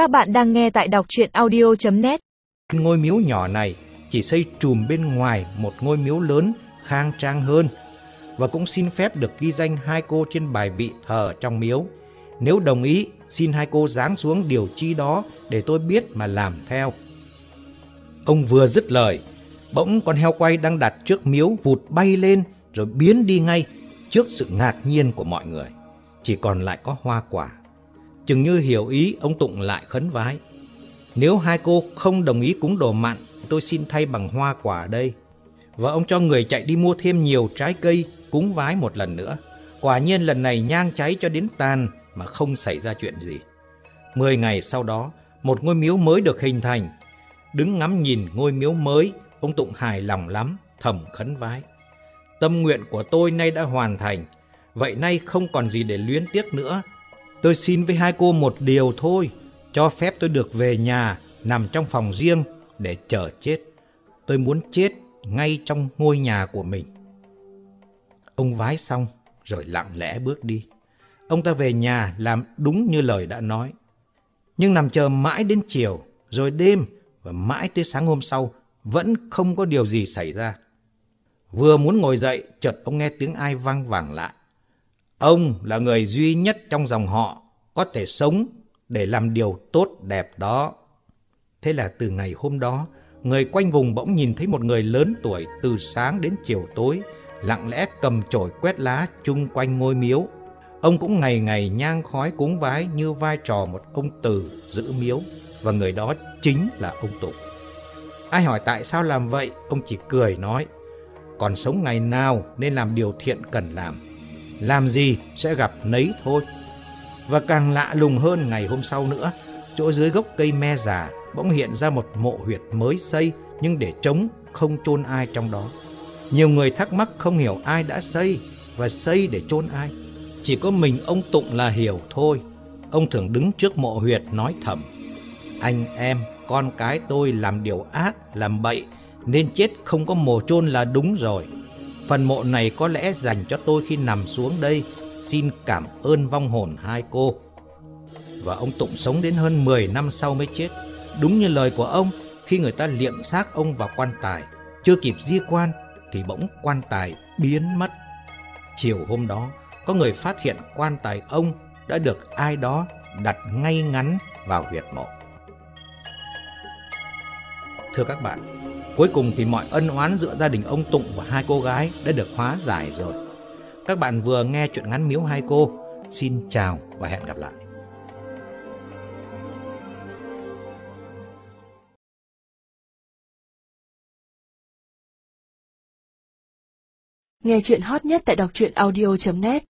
Các bạn đang nghe tại đọc chuyện audio.net Ngôi miếu nhỏ này chỉ xây trùm bên ngoài một ngôi miếu lớn khang trang hơn và cũng xin phép được ghi danh hai cô trên bài vị thờ trong miếu. Nếu đồng ý, xin hai cô giáng xuống điều chi đó để tôi biết mà làm theo. Ông vừa dứt lời, bỗng con heo quay đang đặt trước miếu vụt bay lên rồi biến đi ngay trước sự ngạc nhiên của mọi người. Chỉ còn lại có hoa quả. Chừng như hiểu ý, ông Tụng lại khấn vái. Nếu hai cô không đồng ý cúng đồ mặn, tôi xin thay bằng hoa quả đây. Và ông cho người chạy đi mua thêm nhiều trái cây cúng vái một lần nữa. Quả nhiên lần này nhang cháy cho đến tàn mà không xảy ra chuyện gì. Mười ngày sau đó, một ngôi miếu mới được hình thành. Đứng ngắm nhìn ngôi miếu mới, ông Tụng hài lòng lắm, thầm khấn vái. Tâm nguyện của tôi nay đã hoàn thành, vậy nay không còn gì để luyến tiếc nữa. Tôi xin với hai cô một điều thôi, cho phép tôi được về nhà, nằm trong phòng riêng để chờ chết. Tôi muốn chết ngay trong ngôi nhà của mình. Ông vái xong rồi lặng lẽ bước đi. Ông ta về nhà làm đúng như lời đã nói. Nhưng nằm chờ mãi đến chiều, rồi đêm và mãi tới sáng hôm sau vẫn không có điều gì xảy ra. Vừa muốn ngồi dậy, chợt ông nghe tiếng ai vang vẳng lại. Ông là người duy nhất trong dòng họ có thể sống để làm điều tốt đẹp đó. Thế là từ ngày hôm đó, người quanh vùng bỗng nhìn thấy một người lớn tuổi từ sáng đến chiều tối, lặng lẽ cầm chổi quét lá chung quanh ngôi miếu. Ông cũng ngày ngày nhang khói cúng vái như vai trò một ông từ giữ miếu, và người đó chính là ông Tụng. Ai hỏi tại sao làm vậy, ông chỉ cười nói, còn sống ngày nào nên làm điều thiện cần làm. Làm gì sẽ gặp nấy thôi. Và càng lạ lùng hơn ngày hôm sau nữa, chỗ dưới gốc cây me già bỗng hiện ra một mộ huyệt mới xây nhưng để trống không chôn ai trong đó. Nhiều người thắc mắc không hiểu ai đã xây và xây để chôn ai. Chỉ có mình ông Tụng là hiểu thôi. Ông thường đứng trước mộ huyệt nói thầm. Anh em, con cái tôi làm điều ác, làm bậy nên chết không có mồ chôn là đúng rồi. Phần mộ này có lẽ dành cho tôi khi nằm xuống đây. Xin cảm ơn vong hồn hai cô. Và ông Tụng sống đến hơn 10 năm sau mới chết. Đúng như lời của ông, khi người ta liệm xác ông vào quan tài, chưa kịp di quan thì bỗng quan tài biến mất. Chiều hôm đó, có người phát hiện quan tài ông đã được ai đó đặt ngay ngắn vào huyệt mộ. Thưa các bạn, cuối cùng thì mọi ân oán giữa gia đình ông Tụng và hai cô gái đã được hóa giải rồi. Các bạn vừa nghe chuyện ngắn miếu hai cô. Xin chào và hẹn gặp lại. Nghe chuyện hot nhất tại đọc truyện audio.net